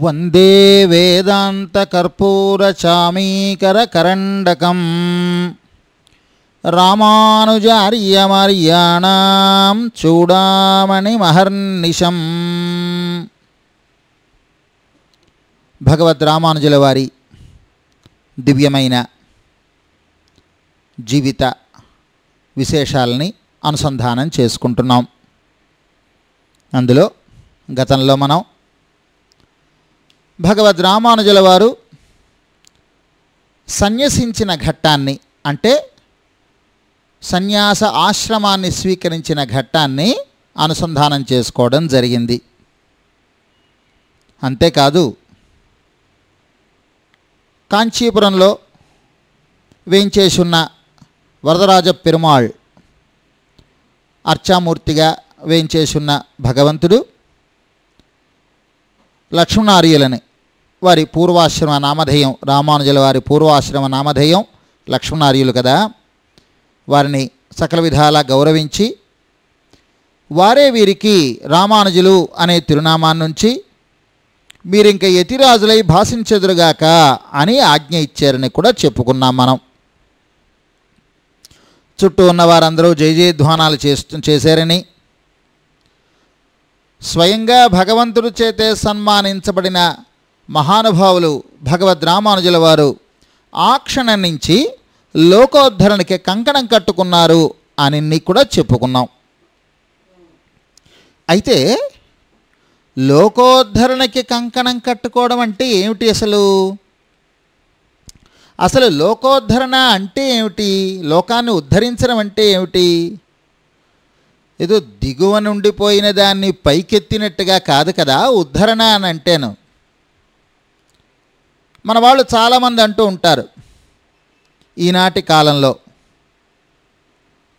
వందే వేదాంతకర్పూరచామీకరకరండకం రామానుజార్యమర్యాణం చూడామణి మహర్నిశం. భగవద్ రామానుజుల వారి దివ్యమైన జీవిత విశేషాలని అనుసంధానం చేసుకుంటున్నాం. అందులో గతంలో మనం భగవద్ రామానుజుల వారు సన్యసించిన ఘట్టాన్ని అంటే సన్యాస ఆశ్రమాన్ని స్వీకరించిన ఘట్టాన్ని అనుసంధానం చేసుకోవడం జరిగింది. అంతేకాదు కాంచీపురంలో వేయించేసున్న వరదరాజ పెరుమాళ్ అర్చామూర్తిగా వేయించేసున్న భగవంతుడు లక్ష్మణార్యులని. వారి పూర్వాశ్రమ నామధేయం రామానుజుల వారి పూర్వాశ్రమ నామధేయం లక్ష్మణార్యులు కదా. వారిని సకల విధాలా గౌరవించి వారే వీరికి రామానుజులు అనే తిరునామాన్నుంచి మీరింక యతిరాజులై భాషించెదురుగాక అని ఆజ్ఞ ఇచ్చారని కూడా చెప్పుకున్నాం మనం. చుట్టూ ఉన్న వారందరూ జయజయధ్వానాలు చేస్తూ చేశారని స్వయంగా భగవంతుడు చేతే సన్మానించబడిన మహానుభావులు భగవద్ రామానుజుల వారు ఆ క్షణం నుంచి లోకోద్ధరణకి కంకణం కట్టుకున్నారు అని కూడా చెప్పుకున్నాం. అయితే లోకోద్ధరణకి కంకణం కట్టుకోవడం అంటే ఏమిటి అసలు? అసలు లోకోద్ధరణ అంటే ఏమిటి? లోకాన్ని ఉద్ధరించడం అంటే ఏమిటి? ఏదో దిగువ నుండిపోయిన దాన్ని పైకెత్తినట్టుగా కాదు కదా ఉద్ధరణ అని అంటేను. మన వాళ్ళు చాలామంది అంటూ ఉంటారు ఈనాటి కాలంలో.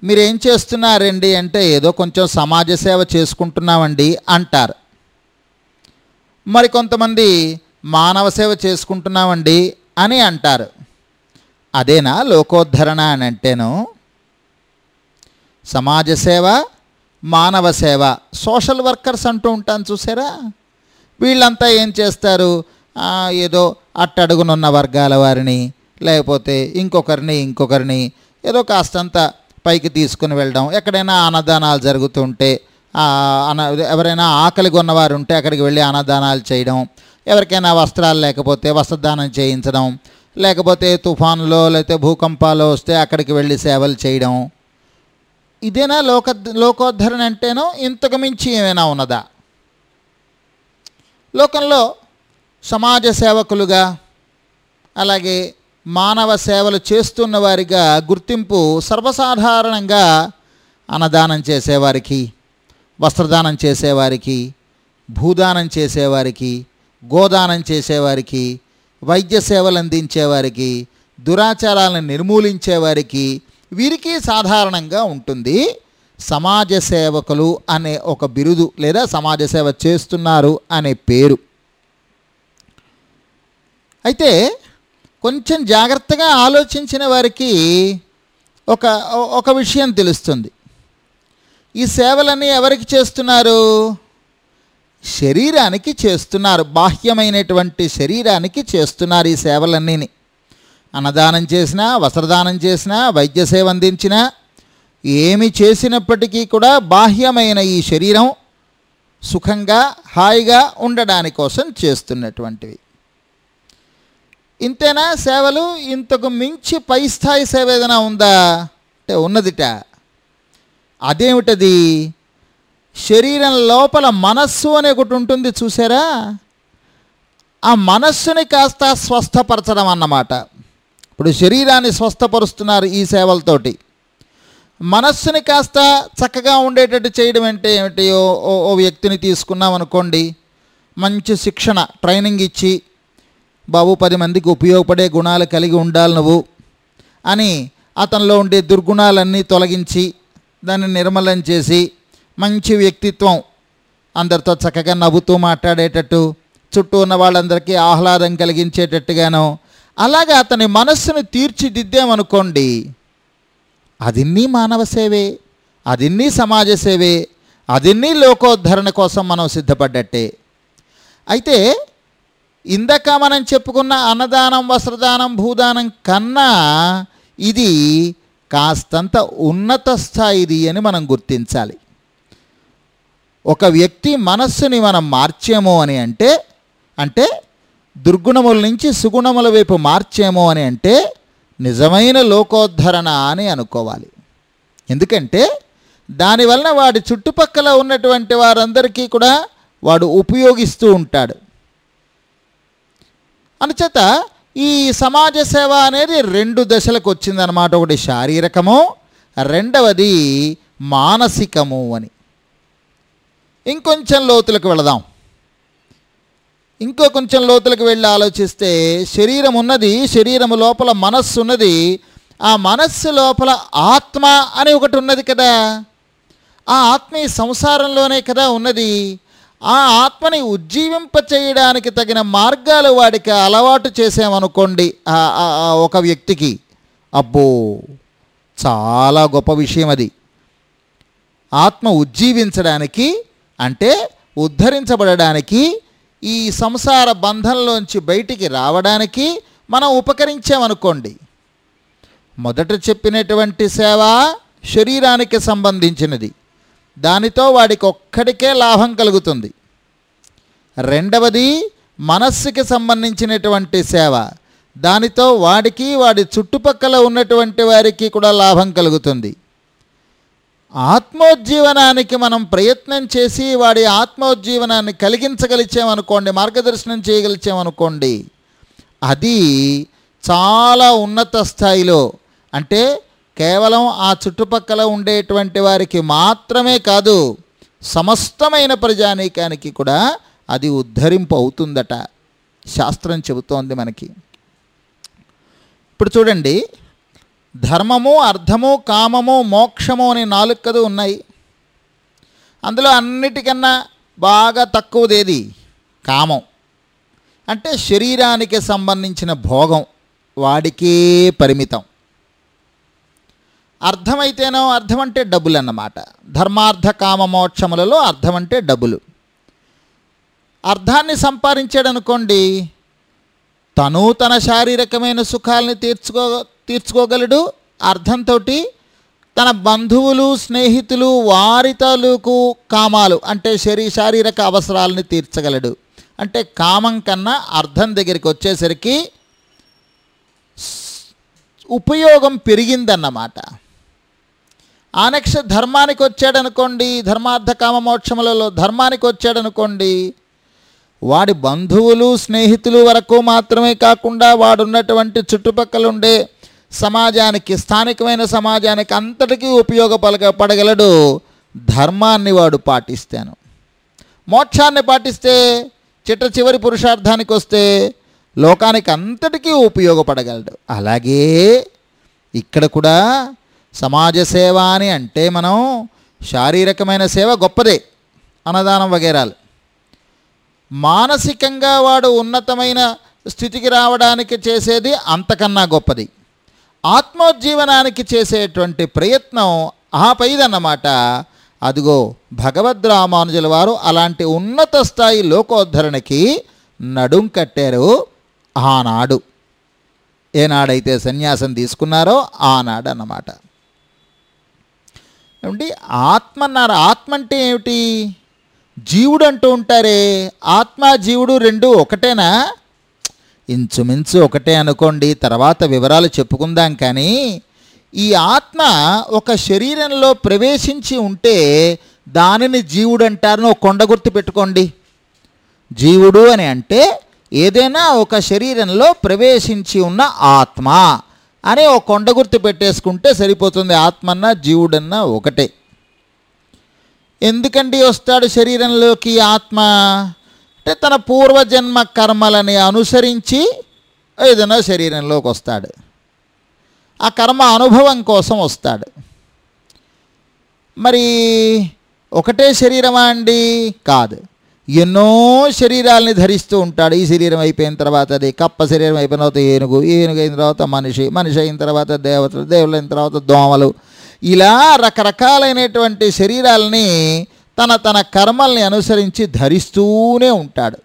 మీరేం చేస్తున్నారండి అంటే ఏదో కొంచెం సమాజ సేవ చేసుకుంటున్నామండి అంటారు. మరి కొంతమంది మానవ సేవ చేసుకుంటున్నామండి అని అంటారు. అదేనా లోకోద్ధరణ అని అంటేను? సమాజ సేవ మానవ సేవ. సోషల్ వర్కర్స్ అంటూ ఉంటాను చూసారా? వీళ్ళంతా ఏం చేస్తారు? ఏదో అట్టడుగునున్న వర్గాల వారిని లేకపోతే ఇంకొకరిని ఇంకొకరిని ఏదో కాస్తంత పైకి తీసుకుని వెళ్ళడం. ఎక్కడైనా అన్నదానాలు జరుగుతుంటే అన ఎవరైనా ఆకలి కొన్నవారు ఉంటే అక్కడికి వెళ్ళి అన్నదానాలు చేయడం. ఎవరికైనా వస్త్రాలు లేకపోతే వస్త్రదానం చేయించడం. లేకపోతే తుఫానులో లేకపోతే భూకంపాలు వస్తే అక్కడికి వెళ్ళి సేవలు చేయడం. ఇదేనా లోక లోకోద్ధరణ అంటేనో ఇంతకు మించి ఏమైనా ఉన్నదా? లోకంలో సమాజ సేవకులుగా అలాగే మానవ సేవలు చేస్తున్న వారిగా గుర్తింపు సర్వసాధారణంగా అన్నదానం చేసేవారికి వస్త్రదానం చేసేవారికి భూదానం చేసేవారికి గోదానం చేసేవారికి వైద్య సేవలు అందించేవారికి దురాచారాలను నిర్మూలించేవారికి వీరికి సాధారణంగా ఉంటుంది సమాజ సేవకులు అనే ఒక బిరుదు లేదా సమాజ సేవ చేస్తున్నారు అనే పేరు. అయితే కొంచెం జాగ్రత్తగా ఆలోచించిన వారికి ఒక ఒక విషయం తెలుస్తుంది. ఈ సేవలన్నీ ఎవరికి చేస్తున్నారు? శరీరానికి చేస్తున్నారు. బాహ్యమైనటువంటి శరీరానికి చేస్తున్నారు ఈ సేవలన్నీని. అన్నదానం చేసినా వస్త్రదానం చేసినా వైద్య సేవ అందించినా ఏమి చేసినప్పటికీ కూడా బాహ్యమైన ఈ శరీరం సుఖంగా హాయిగా ఉండడాని కోసం చేస్తున్నటువంటివి. ఇంతేనా సేవలు? ఇంతకు మించి పై స్థాయి సేవ ఏదైనా ఉందా? అంటే ఉన్నదిట. అదేమిటది? శరీరం లోపల మనస్సు అనే ఒకటి ఉంటుంది చూసారా? ఆ మనస్సుని కాస్త స్వస్థపరచడం అన్నమాట. ఇప్పుడు శరీరాన్ని స్వస్థపరుస్తున్నారు ఈ సేవలతోటి. మనస్సుని కాస్త చక్కగా ఉండేటట్టు చేయడం అంటే ఏమిటి? ఓ ఓ- ఓ వ్యక్తిని తీసుకున్నాం అనుకోండి మంచి శిక్షణ ట్రైనింగ్ ఇచ్చి బాబు పది మందికి ఉపయోగపడే గుణాలు కలిగి ఉండాలి నువ్వు అని అతనిలో ఉండే దుర్గుణాలన్నీ తొలగించి దాన్ని నిర్మలం చేసి మంచి వ్యక్తిత్వం అందరితో చక్కగా నవ్వుతూ మాట్లాడేటట్టు చుట్టూ ఉన్న వాళ్ళందరికీ ఆహ్లాదం కలిగించేటట్టుగాను అలాగే అతని మనస్సును తీర్చిదిద్దామనుకోండి అదిన్నీ మానవ సేవే అదిన్నీ సమాజ సేవే అదిన్నీ లోకోద్ధరణ కోసం మనం సిద్ధపడ్డట్టే. అయితే ఇందాక మనం చెప్పుకున్న అన్నదానం వస్త్రదానం భూదానం కన్నా ఇది కాస్తంత ఉన్నత స్థాయిది అని మనం గుర్తించాలి. ఒక వ్యక్తి మనస్సుని మనం మార్చేమో అని అంటే అంటే దుర్గుణముల నుంచి సుగుణముల వైపు మార్చేమో అని అంటే నిజమైన లోకోద్ధరణ అని అనుకోవాలి. ఎందుకంటే దానివలన వాడి చుట్టుపక్కల ఉన్నటువంటి వారందరికీ కూడా వాడు ఉపయోగిస్తూ ఉంటాడు. అందుచేత ఈ సమాజ సేవ అనేది రెండు దశలకు వచ్చిందనమాట ఒకటి శారీరకము రెండవది మానసికము అని. ఇంకొంచెం లోతులకు వెళదాం. ఇంకో కొంచెం లోతులకు వెళ్ళి ఆలోచిస్తే శరీరం ఉన్నది శరీరము లోపల మనస్సు ఉన్నది. ఆ మనస్సు లోపల ఆత్మ అని ఒకటి ఉన్నది కదా. ఆ ఆత్మ ఈ సంసారంలోనే కదా ఉన్నది. ఆ ఆత్మని ఉజ్జీవింప చేయడానికి తగిన మార్గాలు వాడికి అలవాటు చేసామనుకోండి ఒక వ్యక్తికి. అబ్బో చాలా గొప్ప విషయం అది. ఆత్మ ఉజ్జీవించడానికి అంటే ఉద్ధరించబడడానికి ఈ సంసార బంధంలోంచి బయటికి రావడానికి మనం ఉపకరించామనుకోండి. మొదట చెప్పినటువంటి సేవ శరీరానికి సంబంధించినది. దానితో వాడికి ఒక్కడికే లాభం కలుగుతుంది. రెండవది మనస్సుకి సంబంధించినటువంటి సేవ. దానితో వాడికి వాడి చుట్టుపక్కల ఉన్నటువంటి వారికి కూడా లాభం కలుగుతుంది. ఆత్మోజ్జీవనానికి మనం ప్రయత్నం చేసి వాడి ఆత్మోజ్జీవనాన్ని కలిగించగలిచామనుకోండి మార్గదర్శనం చేయగలిచామనుకోండి అది చాలా ఉన్నత స్థాయిలో అంటే కేవలం ఆ చుట్టుపక్కల ఉండేటువంటి వారికి మాత్రమే కాదు సమస్తమైన ప్రజానీకానికి కూడా అది ఉద్ధరింపు అవుతుందట. శాస్త్రం చెబుతోంది మనకి. ఇప్పుడు చూడండి ధర్మము అర్థము కామము మోక్షము అనే నాలుగు ఉన్నాయి. అందులో అన్నిటికన్నా బాగా తక్కువదేది? కామం. అంటే శరీరానికి సంబంధించిన భోగం వాడికే పరిమితం. అర్థమైతేనో అర్థం అంటే డబ్బులు అన్నమాట ధర్మార్థ కామ మోక్షములలో అర్థం అంటే డబ్బులు. అర్థాన్ని సంపాదించాడనుకోండి తను తన శారీరకమైన సుఖాలని తీర్చుకో తీర్చుకోగలడు. అర్థంతో తన బంధువులు స్నేహితులు వారి తాలూకు కామాలు అంటే శరీ శారీరక అవసరాలని తీర్చగలడు. అంటే కామం కన్నా అర్థం దగ్గరికి వచ్చేసరికి ఉపయోగం పెరిగిందన్నమాట. ఆనక్ష ధర్మానికి వచ్చాడనుకోండి ధర్మార్థ కామ మోక్షములలో ధర్మానికి వచ్చాడనుకోండి వాడి బంధువులు స్నేహితులు వరకు మాత్రమే కాకుండా వాడున్నటువంటి చుట్టుపక్కల ఉండే సమాజానికి స్థానికమైన సమాజానికి అంతటికీ ఉపయోగపడగ పడగలడు. ధర్మాన్ని వాడు పాటిస్తాను. మోక్షాన్ని పాటిస్తే చిట్ట చివరి పురుషార్థానికి వస్తే లోకానికి అంతటికీ ఉపయోగపడగలడు. అలాగే ఇక్కడ కూడా సమాజ సేవ అని అంటే మనం శారీరకమైన సేవ గొప్పదే. అన్నదానం వగేరాలు. మానసికంగా వాడు ఉన్నతమైన స్థితికి రావడానికి చేసేది అంతకన్నా గొప్పది. ఆత్మోజ్జీవనానికి చేసేటువంటి ప్రయత్నం ఆపైదన్నమాట అదిగో భగవద్ రామానుజుల వారు అలాంటి ఉన్నత స్థాయి లోకోద్ధరణకి నడుం కట్టారు ఆనాడు. ఏనాడైతే సన్యాసం తీసుకున్నారో ఆనాడు అన్నమాట ఏమండి? ఆత్మ అన్నారు ఆత్మ అంటే ఏమిటి? జీవుడు అంటూ ఉంటారే ఆత్మ జీవుడు రెండు ఒకటేనా? ఇంచుమించు ఒకటే అనుకోండి తర్వాత వివరాలు చెప్పుకుందాం కానీ ఈ ఆత్మ ఒక శరీరంలో ప్రవేశించి ఉంటే దానిని జీవుడు అంటారని ఒక కొండ గుర్తు పెట్టుకోండి. జీవుడు అని అంటే ఏదైనా ఒక శరీరంలో ప్రవేశించి ఉన్న ఆత్మ అనే ఒక కొండ గుర్తు పెట్టేసుకుంటే సరిపోతుంది. ఆత్మన్నా జీవుడన్నా ఒకటే. ఎందుకండి వస్తాడు శరీరంలోకి ఆత్మ? అంటే తన పూర్వజన్మ కర్మలని అనుసరించి ఏదైనా శరీరంలోకి వస్తాడు. ఆ కర్మ అనుభవం కోసం వస్తాడు. మరి ఒకటే శరీరమా అండి? కాదు. ఎన్నో శరీరాలని ధరిస్తూ ఉంటాడు. ఈ శరీరం అయిపోయిన తర్వాత అది కప్ప శరీరం అయిపోయిన తర్వాత ఏనుగు ఏనుగు అయిన తర్వాత మనిషి మనిషి అయిన తర్వాత దేవతలు దేవులు అయిన తర్వాత దోమలు ఇలా రకరకాలైనటువంటి శరీరాలని తన తన కర్మల్ని అనుసరించి ధరిస్తూనే ఉంటాడు.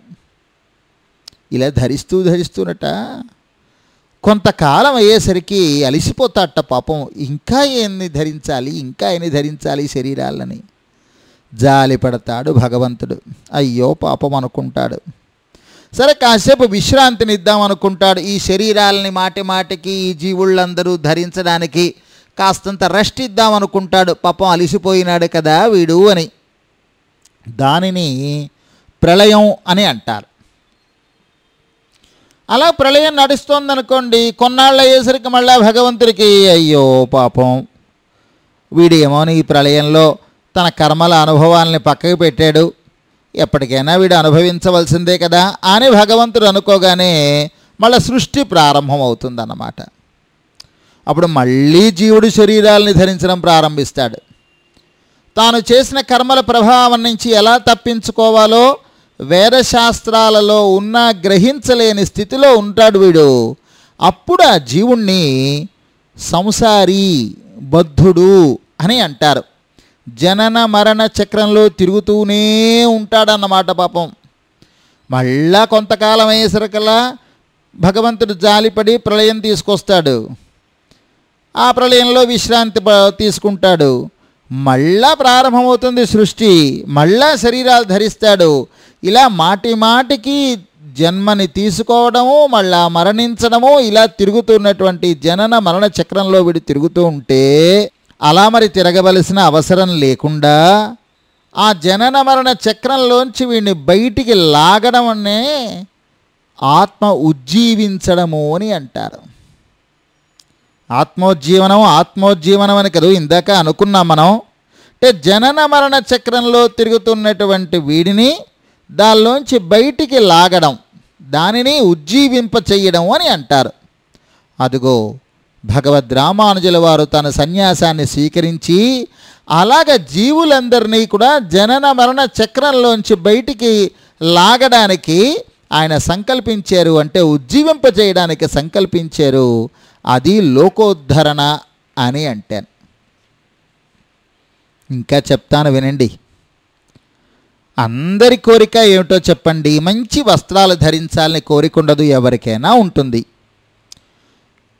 ఇలా ధరిస్తూ ధరిస్తూనట కొంతకాలం అయ్యేసరికి అలిసిపోతాట పాపం. ఇంకా ఎన్ని ధరించాలి ఇంకా ఎన్ని ధరించాలి శరీరాలని? జాలి పడతాడు భగవంతుడు. అయ్యో పాపం అనుకుంటాడు. సరే కాసేపు విశ్రాంతినిద్దాం అనుకుంటాడు. ఈ శరీరాలని మాటి మాటికి ఈ జీవుళ్ళందరూ ధరించడానికి కాస్తంత రెస్ట్ ఇద్దామనుకుంటాడు పాపం అలిసిపోయినాడు కదా వీడు అని. దానిని ప్రళయం అని అంటారు. అలా ప్రళయం నడుస్తోందనుకోండి కొన్నాళ్ళు అయ్యేసరికి మళ్ళీ భగవంతుడికి అయ్యో పాపం. వీడేమో ఈ ప్రళయంలో తన కర్మల అనుభవాల్ని పక్కకి పెట్టాడు. ఎప్పటికైనా వీడు అనుభవించవలసిందే కదా అని భగవంతుడు అనుకోగానే మళ్ళీ సృష్టి ప్రారంభం అవుతుందన్నమాట అప్పుడు మళ్ళీ జీవుడు శరీరాల్ని ధరించడం ప్రారంభిస్తాడు. తాను చేసిన కర్మల ప్రభావం నుంచి ఎలా తప్పించుకోవాలో వేదశాస్త్రాలలో ఉన్న గ్రహించలేని స్థితిలో ఉంటాడు వీడు. అప్పుడు ఆ జీవుణ్ణి సంసారి బద్ధుడు అని అంటారు. జనన మరణ చక్రంలో తిరుగుతూనే ఉంటాడన్నమాట పాపం. మళ్ళా కొంతకాలం అయ్యేసరికల్లా భగవంతుడు జాలిపడి ప్రళయం తీసుకొస్తాడు. ఆ ప్రళయంలో విశ్రాంతి తీసుకుంటాడు. మళ్ళా ప్రారంభమవుతుంది సృష్టి. మళ్ళా శరీరాలు ధరిస్తాడు. ఇలా మాటి మాటికి జన్మని తీసుకోవడము మళ్ళా మరణించడము ఇలా తిరుగుతున్నటువంటి జనన మరణ చక్రంలో వీడు తిరుగుతూ ఉంటే అలా మరి తిరగవలసిన అవసరం లేకుండా ఆ జనన మరణ చక్రంలోంచి వీడిని బయటికి లాగడం అనే ఆత్మ ఉజ్జీవించడము అని అంటారు. ఆత్మోజ్జీవనం ఆత్మోజ్జీవనం అని కదా ఇందాక అనుకున్నాం మనం. అంటే జనన మరణ చక్రంలో తిరుగుతున్నటువంటి వీడిని దానిలోంచి బయటికి లాగడం దానిని ఉజ్జీవింప చేయడం అని అంటారు. అదిగో భగవద్ రామానుజుల వారు తన సన్యాసాన్ని స్వీకరించి అలాగ జీవులందరినీ కూడా జనన మరణ చక్రంలోంచి బయటికి లాగడానికి ఆయన సంకల్పించారు అంటే ఉజ్జీవింప చేయడానికి సంకల్పించారు. అది లోకోద్ధరణ అని అంటాను ఇంకా చెప్తాను వినండి. అందరి కోరిక ఏమిటో చెప్పండి. మంచి వస్త్రాలు ధరించాలని కోరిక ఉండదు ఎవరికైనా ఉంటుంది.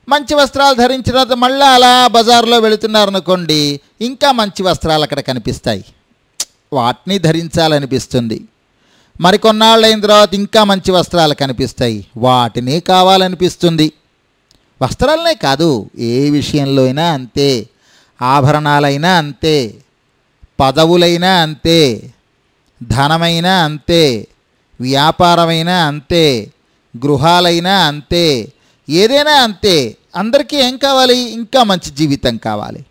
మంచి వస్త్రాలు ధరించిన తర్వాత మళ్ళీ అలా బజార్లో వెళుతున్నారనుకోండి ఇంకా మంచి వస్త్రాలు అక్కడ కనిపిస్తాయి. వాటిని ధరించాలనిపిస్తుంది. మరికొన్నాళ్ళు అయిన తర్వాత ఇంకా మంచి వస్త్రాలు కనిపిస్తాయి. వాటిని కావాలనిపిస్తుంది. వస్త్రాలనే కాదు ఏ విషయంలో అయినా అంతే ఆభరణాలైనా అంతే పదవులైనా అంతే ధనమైనా అంతే వ్యాపారమైనా అంతే గృహాలైనా అంతే ఏదైనా అంతే అందరికీ ఏం కావాలి? ఇంకా మంచి జీవితం కావాలి.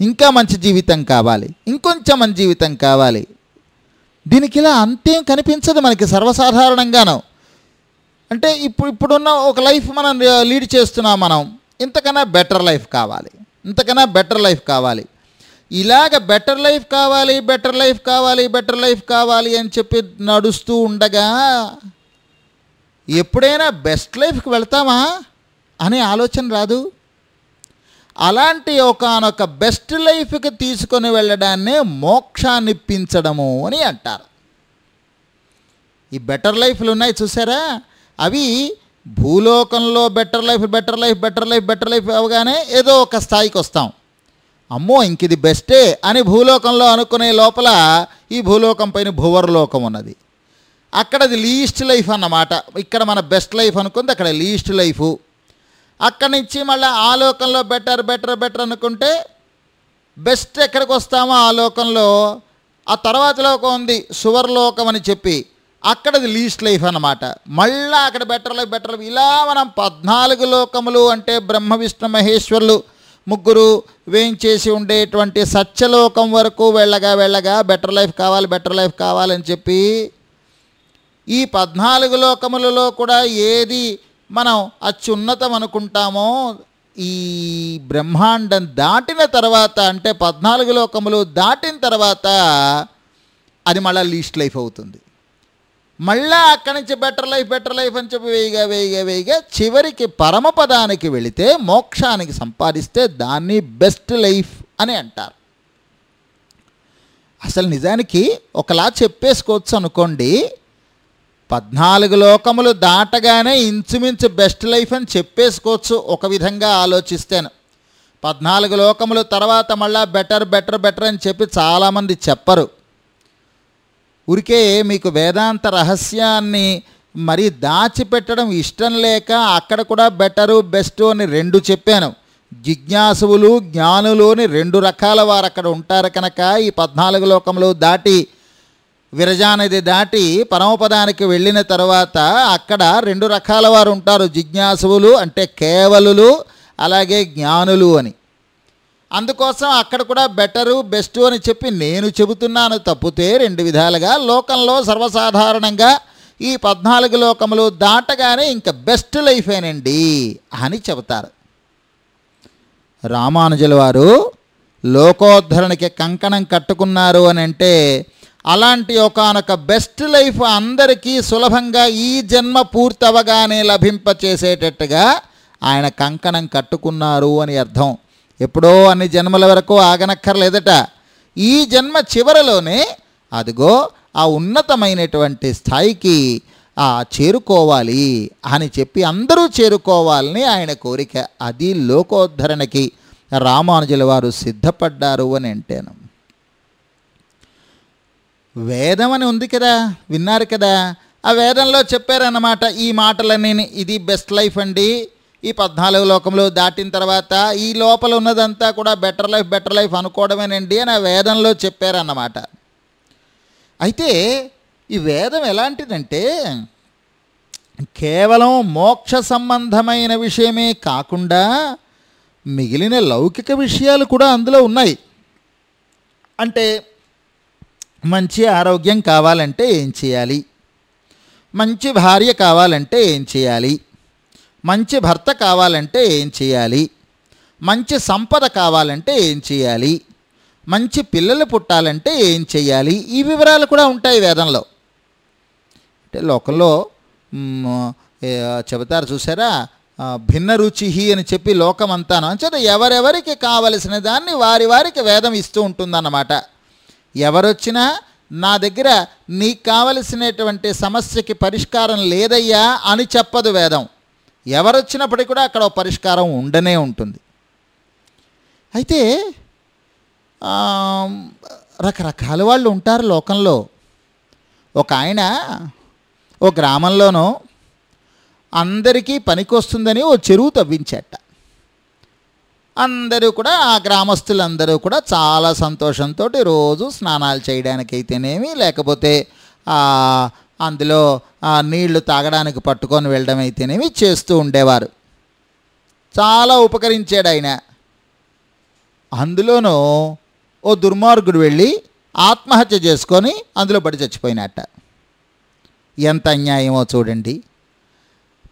ఇంకా మంచి జీవితం కావాలి. ఇంకొంచెం మంచి జీవితం కావాలి. దీనికి ఇలా అంతేం కనిపించదు మనకి సర్వసాధారణంగాను. అంటే ఇప్పుడు ఇప్పుడున్న ఒక లైఫ్ మనం లీడ్ చేస్తున్నాం మనం ఇంతకన్నా బెటర్ లైఫ్ కావాలి. ఇంతకన్నా బెటర్ లైఫ్ కావాలి. ఇలాగ బెటర్ లైఫ్ కావాలి బెటర్ లైఫ్ కావాలి బెటర్ లైఫ్ కావాలి అని చెప్పి నడుస్తూ ఉండగా ఎప్పుడైనా బెస్ట్ లైఫ్కి వెళ్తామా అనే ఆలోచన రాదు. అలాంటి ఒకనొక బెస్ట్ లైఫ్కి తీసుకొని వెళ్ళడాన్నే మోక్షాన్నిప్పించడము అని అంటారు. ఈ బెటర్ లైఫ్లు ఉన్నాయి చూసారా? అవి భూలోకంలో better life better life better life better life అవగానే ఏదో ఒక స్థాయికి వస్తాం. అమ్మో ఇంక ఇది బెస్టే అని భూలోకంలో అనుకునే లోపల ఈ భూలోకం పైన భువర్లోకం ఉన్నది. అక్కడది లీస్ట్ లైఫ్ అన్నమాట. ఇక్కడ మన బెస్ట్ లైఫ్ అనుకుంది అక్కడ లీస్ట్ లైఫ్ అక్కడి నుంచి మళ్ళీ ఆ లోకంలో బెటర్ బెటర్ బెటర్ అనుకుంటే బెస్ట్ ఎక్కడికి వస్తామో ఆ లోకంలో? ఆ తర్వాత లోకం ఉంది సువర్లోకం అని చెప్పి. అక్కడది లీస్ట్ లైఫ్ అన్నమాట. మళ్ళీ అక్కడ బెటర్ లైఫ్ బెటర్ లైఫ్ ఇలా మనం పద్నాలుగు లోకములు అంటే బ్రహ్మ విష్ణు మహేశ్వరులు ముగ్గురు వేయించేసి ఉండేటువంటి సత్యలోకం వరకు వెళ్ళగా వెళ్ళగా బెటర్ లైఫ్ కావాలి బెటర్ లైఫ్ కావాలని చెప్పి ఈ పద్నాలుగు లోకములలో కూడా ఏది మనం అత్యున్నతం అనుకుంటామో ఈ బ్రహ్మాండం దాటిన తర్వాత అంటే పద్నాలుగు లోకములు దాటిన తర్వాత అది మళ్ళీ లీస్ట్ లైఫ్ అవుతుంది. మళ్ళా అక్కడి నుంచి బెటర్ లైఫ్ బెటర్ లైఫ్ అని చెప్పి వేయిగా వేయిగా వేయిగా చివరికి పరమపదానికి వెళితే మోక్షానికి సంపాదిస్తే దాన్ని బెస్ట్ లైఫ్ అని అంటారు. అసలు నిజానికి ఒకలా చెప్పేసుకోవచ్చు అనుకోండి పద్నాలుగు లోకములు దాటగానే ఇంచుమించు బెస్ట్ లైఫ్ అని చెప్పేసుకోవచ్చు ఒక విధంగా ఆలోచిస్తాను. పద్నాలుగు లోకములు తర్వాత మళ్ళా బెటర్ బెటర్ బెటర్ అని చెప్పి చాలామంది చెప్పరు. ఉరికే మీకు వేదాంత రహస్యాన్ని మరి దాచిపెట్టడం ఇష్టం లేక అక్కడ కూడా బెటరు బెస్ట్ అని రెండు చెప్పాను. జిజ్ఞాసువులు జ్ఞానులు అని రెండు రకాల వారు అక్కడ ఉంటారు కనుక ఈ పద్నాలుగు లోకములు దాటి విరజానది దాటి పరమపదానికి వెళ్ళిన తర్వాత అక్కడ రెండు రకాల వారు ఉంటారు. జిజ్ఞాసువులు అంటే కేవలులు అలాగే జ్ఞానులు అని. అందుకోసం అక్కడ కూడా బెటరు బెస్ట్ అని చెప్పి నేను చెబుతున్నాను. తప్పితే రెండు విధాలుగా లోకంలో సర్వసాధారణంగా ఈ పద్నాలుగు లోకములు దాటగానే ఇంకా బెస్ట్ లైఫేనండి అని చెబుతారు. రామానుజుల వారు లోకోద్ధరణకి కంకణం కట్టుకున్నారు అని అంటే అలాంటి ఒకనొక బెస్ట్ లైఫ్ అందరికీ సులభంగా ఈ జన్మ పూర్తవగానే లభింపచేసేటట్టుగా ఆయన కంకణం కట్టుకున్నారు అని అర్థం. ఎప్పుడో అన్ని జన్మల వరకు ఆగనక్కర్లేదట. ఈ జన్మ చివరలోనే అదిగో ఆ ఉన్నతమైనటువంటి స్థాయికి ఆ చేరుకోవాలి అని చెప్పి అందరూ చేరుకోవాలని ఆయన కోరిక. అది లోకోద్ధరణకి రామానుజుల వారు సిద్ధపడ్డారు అని అంటాను. వేదం అని ఉంది కదా విన్నారు కదా? ఆ వేదంలో చెప్పారన్నమాట ఈ మాటలన్నీ ఇది బెస్ట్ లైఫ్ అండి. ఈ పద్నాలుగు లోకంలో దాటిన తర్వాత ఈ లోపల ఉన్నదంతా కూడా బెటర్ లైఫ్ బెటర్ లైఫ్ అనుకోవడమేనండి అని ఆ వేదంలో చెప్పారన్నమాట. అయితే ఈ వేదం ఎలాంటిదంటే కేవలం మోక్ష సంబంధమైన విషయమే కాకుండా మిగిలిన లౌకిక విషయాలు కూడా అందులో ఉన్నాయి. అంటే మంచి ఆరోగ్యం కావాలంటే ఏం చేయాలి? మంచి భార్య కావాలంటే ఏం చేయాలి? మంచి భర్త కావాలంటే ఏం చేయాలి? మంచి సంపద కావాలంటే ఏం చేయాలి? మంచి పిల్లలు పుట్టాలంటే ఏం చేయాలి? ఈ వివరాలు కూడా ఉంటాయి వేదంలో. అంటే లోకంలో చెబుతారు చూసారా? భిన్న రుచి అని చెప్పి లోకమంతాను అంచేత ఎవరెవరికి కావలసిన దాన్ని వారి వారికి వేదం ఇస్తూ ఉంటుందన్నమాట. ఎవరొచ్చినా నా దగ్గర నీకు కావలసినటువంటి సమస్యకి పరిష్కారం లేదయ్యా అని చెప్పదు వేదం. ఎవరు వచ్చినప్పటికీ కూడా అక్కడ ఒక పరిష్కారం ఉండనే ఉంటుంది. అయితే రకరకాల వాళ్ళు ఉంటారు లోకంలో. ఒక ఆయన ఓ గ్రామంలోనూ అందరికీ పనికొస్తుందని ఓ చెరువు తవ్వించేట. అందరూ కూడా ఆ గ్రామస్తులందరూ కూడా చాలా సంతోషంతో రోజు స్నానాలు చేయడానికైతేనేమి లేకపోతే అందులో ఆ నీళ్ళు తాగడానికి పట్టుకొని వెళ్ళడం అయితేనేమి చేస్తూ ఉండేవారు. చాలా ఉపకరించాడు ఆయన. అందులోనూ ఓ దుర్మార్గుడు వెళ్ళి ఆత్మహత్య చేసుకొని అందులో పడి చచ్చిపోయినట్ట. ఎంత అన్యాయమో చూడండి.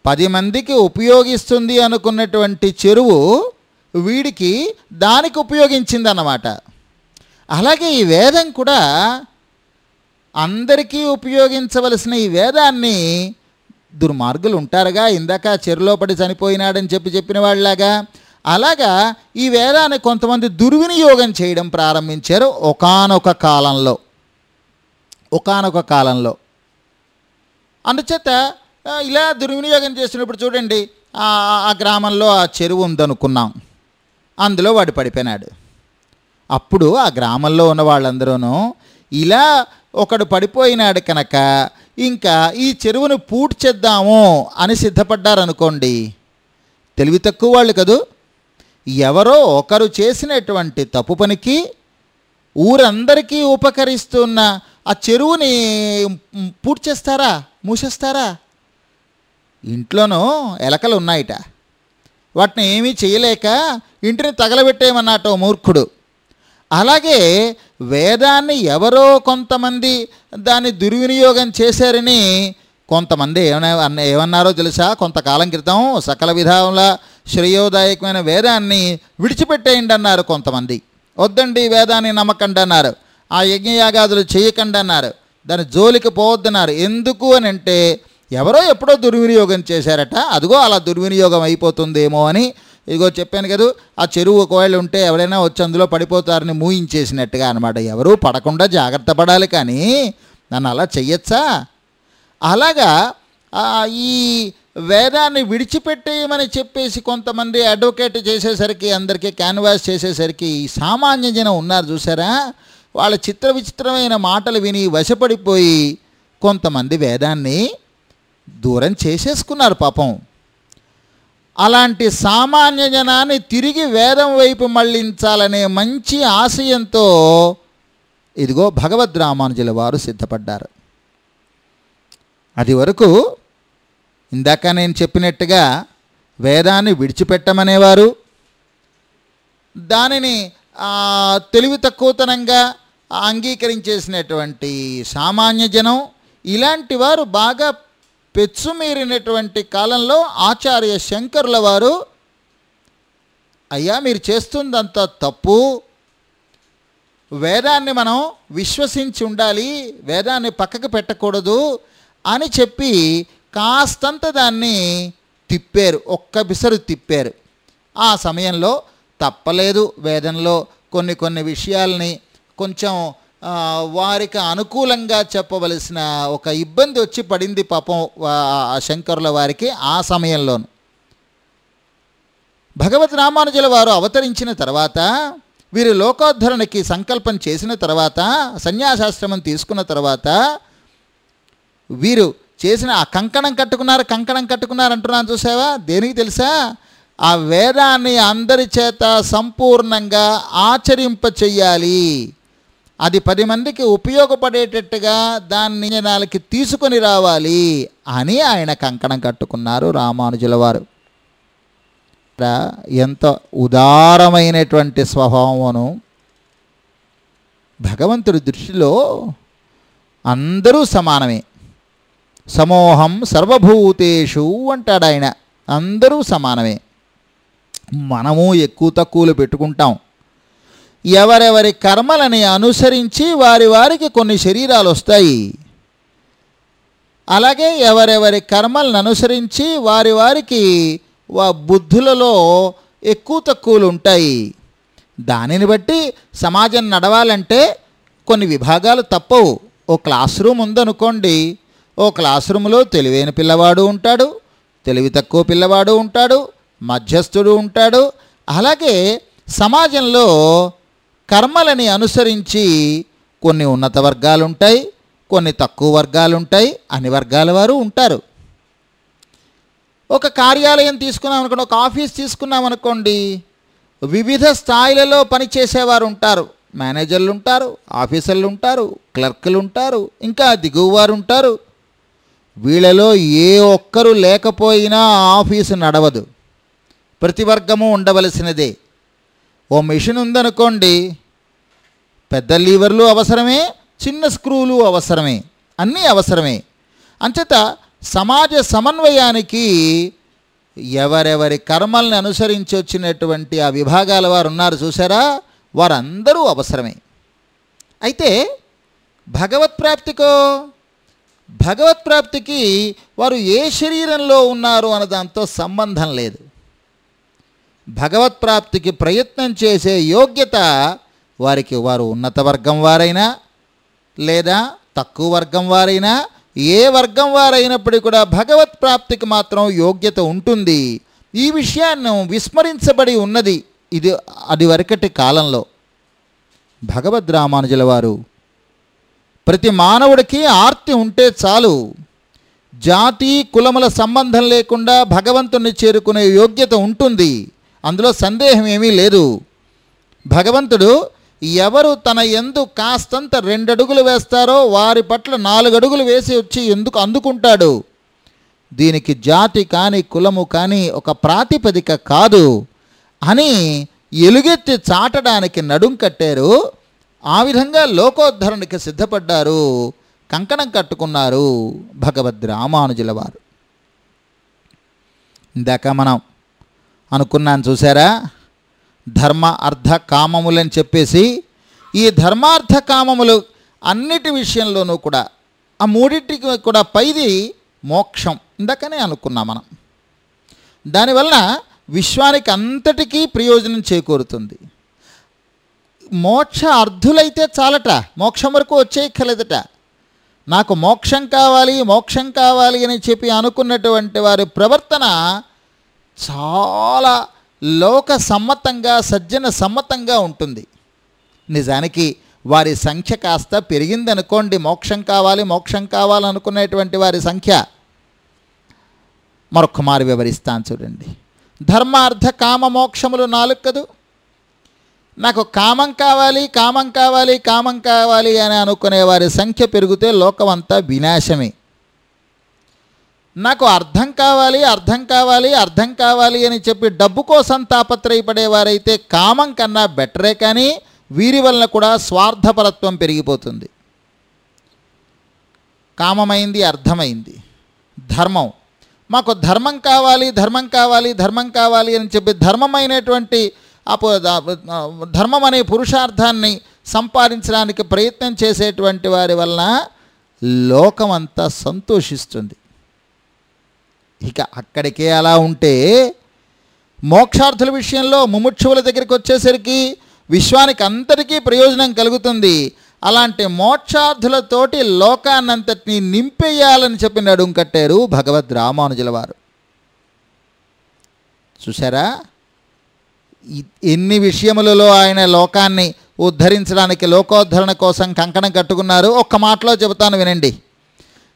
పది మందికి ఉపయోగిస్తుంది అనుకున్నటువంటి చెరువు వీడికి దానికి ఉపయోగించిందన్నమాట. అలాగే ఈ వేదం కూడా అందరికీ ఉపయోగించవలసిన ఈ వేదాన్ని దుర్మార్గులు ఉంటారుగా ఇందాక చెరులో పడి చనిపోయినాడని చెప్పి చెప్పిన వాళ్ళలాగా. అలాగా ఈ వేదాన్ని కొంతమంది దుర్వినియోగం చేయడం ప్రారంభించారు ఒకానొక కాలంలో. ఒకానొక కాలంలో. అందుచేత ఇలా దుర్వినియోగం చేసినప్పుడు చూడండి ఆ ఆ గ్రామంలో ఆ చెరువు ఉందనుకున్నాం. అందులో వాడు పడిపోయినాడు. అప్పుడు ఆ గ్రామంలో ఉన్న వాళ్ళందరూనూ ఇలా ఒకడు పడిపోయినాడు కనుక ఇంకా ఈ చెరువును పూడ్చేద్దాము అని సిద్ధపడ్డారనుకోండి. తెలివి తక్కువ వాళ్ళు కదూ? ఎవరో ఒకరు చేసినటువంటి తప్పు పనికి ఊరందరికీ ఉపకరిస్తున్న ఆ చెరువుని పూడ్చేస్తారా మూసేస్తారా? ఇంట్లోనూ ఎలకలు ఉన్నాయిట. వాటిని ఏమీ చేయలేక ఇంటిని తగలబెట్టేయమన్నట్టు మూర్ఖుడు. అలాగే వేదాన్ని ఎవరో కొంతమంది దాన్ని దుర్వినియోగం చేశారని కొంతమంది ఏమన్నా ఏమన్నారో తెలుసా? కొంతకాలం క్రితం సకల విధాల శ్రేయోదాయకమైన వేదాన్ని విడిచిపెట్టేయండి అన్నారు కొంతమంది. వద్దండి వేదాన్ని నమ్మకండి అన్నారు. ఆ యజ్ఞయాగాదులు చేయకండి అన్నారు. దాని జోలికి పోవద్దన్నారు. ఎందుకు అని అంటే ఎవరో ఎప్పుడో దుర్వినియోగం చేశారట. అదిగో అలా దుర్వినియోగం అయిపోతుందేమో అని ఇదిగో చెప్పాను కదా ఆ చెరువు ఒకవేళ ఉంటే ఎవరైనా వచ్చి అందులో పడిపోతారని మూయించేసినట్టుగా అనమాట ఎవరు పడకుండా జాగ్రత్త పడాలి కానీ నన్ను అలా చెయ్యొచ్చా? అలాగా ఈ వేదాన్ని విడిచిపెట్టేయమని చెప్పేసి కొంతమంది అడ్వకేట్ చేసేసరికి అందరికీ క్యాన్వాస్ చేసేసరికి సామాన్య జనం ఉన్నారు చూసారా? వాళ్ళ చిత్ర విచిత్రమైన మాటలు విని వశపడిపోయి కొంతమంది వేదాన్ని దూరం చేసేసుకున్నారు పాపం. అలాంటి సామాన్య జనాన్ని తిరిగి వేదం వైపు మళ్ళించాలనే మంచి ఆశయంతో ఇదిగో భగవద్ రామానుజుల వారు సిద్ధపడ్డారు. అది వరకు ఇందాక నేను చెప్పినట్టుగా వేదాన్ని విడిచిపెట్టమనేవారు దానిని తెలివి తక్కువతనంగా అంగీకరించేసినటువంటి సామాన్య జనం ఇలాంటి వారు బాగా పెచ్చుమీరినటువంటి కాలంలో ఆచార్య శంకర్ల వారు అయ్యా మీరు చేస్తుందంత తప్పు. వేదాన్ని మనం విశ్వసించి ఉండాలి వేదాన్ని పక్కకు పెట్టకూడదు అని చెప్పి కాస్తంత దాన్ని తిప్పారు ఒక్క బిసరు తిప్పారు. ఆ సమయంలో తప్పలేదు వేదంలో కొన్ని కొన్ని విషయాల్ని కొంచెం వారికి అనుకూలంగా చెప్పవలసిన ఒక ఇబ్బంది వచ్చి పడింది పాపం శంకరుల వారికి ఆ సమయంలోను. భగవత్ రామానుజుల వారు అవతరించిన తర్వాత వీరు లోకోద్ధరణకి సంకల్పం చేసిన తర్వాత సన్యాసాశ్రమం తీసుకున్న తర్వాత వీరు చేసిన ఆ కంకణం కట్టుకున్నారు కంకణం కట్టుకున్నారు అంటున్నాను చూసావా? దేనికి తెలుసా? ఆ వేదాన్ని అందరి చేత సంపూర్ణంగా ఆచరింప చెయ్యాలి అది పది మందికి ఉపయోగపడేటట్టుగా దాన్ని జనాలకి తీసుకొని రావాలి అని ఆయన కంకణం కట్టుకున్నారు రామానుజుల వారు. ఎంత ఉదారమైనటువంటి స్వభావమును భగవంతుడి దృష్టిలో అందరూ సమానమే. సమూహం సర్వభూతేషు అంటాడు ఆయన అందరూ సమానమే. మనము ఎక్కువ తక్కువలు పెట్టుకుంటాం. ఎవరెవరి కర్మలని అనుసరించి వారి వారికి కొన్ని శరీరాలు వస్తాయి. అలాగే ఎవరెవరి కర్మలను అనుసరించి వారి వారికి వా బుద్ధులలో ఎక్కువ తక్కువలు ఉంటాయి. దానిని బట్టి సమాజం నడవాలంటే కొన్ని విభాగాలు తప్పవు. ఓ క్లాస్ రూమ్ ఉందనుకోండి ఓ క్లాస్ రూమ్లో తెలివైన పిల్లవాడు ఉంటాడు తెలివి తక్కువ పిల్లవాడు ఉంటాడు మధ్యస్థుడు ఉంటాడు. అలాగే సమాజంలో కర్మలని అనుసరించి కొన్ని ఉన్నత వర్గాలు ఉంటాయి కొన్ని తక్కువ వర్గాలు ఉంటాయి అన్ని వర్గాల వారు ఉంటారు. ఒక కార్యాలయం తీసుకున్నాం అనుకోండి ఒక ఆఫీస్ తీసుకున్నాం అనుకోండి వివిధ స్థాయిలలో పనిచేసేవారు ఉంటారు. మేనేజర్లు ఉంటారు ఆఫీసర్లు ఉంటారు క్లర్కులు ఉంటారు ఇంకా దిగువవారు ఉంటారు వీళ్ళలో ఏ ఒక్కరు లేకపోయినా ఆఫీసు నడవదు. ప్రతి వర్గము ఉండవలసినదే. ఓ మిషన్ ఉందనుకోండి పెద్ద లీవర్లు అవసరమే చిన్న స్క్రూలు అవసరమే అన్నీ అవసరమే. అంచేత సమాజ సమన్వయానికి ఎవరెవరి కర్మల్ని అనుసరించి వచ్చినటువంటి ఆ విభాగాల వారు ఉన్నారు చూసారా వారందరూ అవసరమే. అయితే భగవత్ ప్రాప్తికో? భగవత్ ప్రాప్తికి వారు ఏ శరీరంలో ఉన్నారు అన్న దాంతో సంబంధం లేదు. భగవత్ ప్రాప్తికి ప్రయత్నం చేసే యోగ్యత వారికి వారు ఉన్నత వర్గం వారైనా లేదా తక్కువ వర్గం వారైనా ఏ వర్గం వారైనప్పటికీ కూడా భగవత్ ప్రాప్తికి మాత్రం యోగ్యత ఉంటుంది. ఈ విషయాన్ని విస్మరించబడి ఉన్నది ఇది అది వరకటి కాలంలో. భగవద్ రామానుజుల వారు ప్రతి మానవుడికి ఆర్తి ఉంటే చాలు. జాతి కులముల సంబంధం లేకుండా భగవంతుణ్ణి చేరుకునే యోగ్యత ఉంటుంది. అందులో సందేహం ఏమీ లేదు. భగవంతుడు ఎవరు తన ఎందు కాస్తంత రెండడుగులు వేస్తారో వారి పట్ల నాలుగు అడుగులు వేసి వచ్చి ఎందుకు అందుకుంటాడు? దీనికి జాతి కానీ కులము కానీ ఒక ప్రాతిపదిక కాదు. అని ఎలుగెత్తి చాటడానికి నడుం కట్టారు. ఆ విధంగా లోకోద్ధరణకి సిద్ధపడ్డారు. కంకణం కట్టుకున్నారు భగవద్ రామానుజుల వారు ఇందాక మనం అనుకున్నాను చూసారా? ధర్మ అర్థ కామములని చెప్పేసి ఈ ధర్మార్థ కామములు అన్నిటి విషయంలోనూ కూడా ఆ మూడింటికి కూడా పైది మోక్షం ఇందాకనే అనుకున్నాం మనం. దానివల్ల విశ్వానికి అంతటికీ ప్రయోజనం చేకూరుతుంది. మోక్ష అర్థులైతే చాలట మోక్షం వరకు వచ్చేయక్కర్లేదట. నాకు మోక్షం కావాలి మోక్షం కావాలి అని చెప్పి అనుకున్నటువంటి వారి ప్రవర్తన చాలా లోక సమ్మతంగా సజ్జన సమ్మతంగా ఉంటుంది. నిజానికి వారి సంఖ్య కాస్త పెరిగిందనుకోండి మోక్షం కావాలి మోక్షం కావాలనుకునేటువంటి వారి సంఖ్య. మరొక మారు వివరిస్తాను చూడండి. ధర్మార్థ కామ మోక్షములు నాలుగు కదూ? నాకు కామం కావాలి కామం కావాలి కామం కావాలి అని అనుకునే వారి సంఖ్య పెరిగితే లోకమంతా వినాశమే. నాకు అర్థం కావాలి అర్థం కావాలి అర్థం కావాలి అని చెప్పి డబ్బు కోసం తాపత్రయపడేవారైతే కామం కన్నా బెటరే కానీ వీరి వలన కూడా స్వార్థపరత్వం పెరిగిపోతుంది. కామమైంది అర్థమైంది. ధర్మం. మాకు ధర్మం కావాలి ధర్మం కావాలి ధర్మం కావాలి అని చెప్పి ధర్మమైనటువంటి అపో ధర్మం అనే పురుషార్థాన్ని సంపాదించడానికి ప్రయత్నం చేసేటువంటి వారి వలన లోకమంతా సంతోషిస్తుంది. ఇక అక్కడికే అలా ఉంటే మోక్షార్థుల విషయంలో ముముక్షువుల దగ్గరికి వచ్చేసరికి విశ్వానికి అందరికీ ప్రయోజనం కలుగుతుంది. అలాంటి మోక్షార్థులతోటి లోకాన్నంతటినీ నింపేయాలని చెప్పి నడుం కట్టారు భగవద్ రామానుజుల వారు. చూసారా ఎన్ని విషయములలో ఆయన లోకాన్ని ఉద్ధరించడానికి లోకోద్ధరణ కోసం కంకణం కట్టుకున్నారు. ఒక్క మాటలో చెబుతాను వినండి.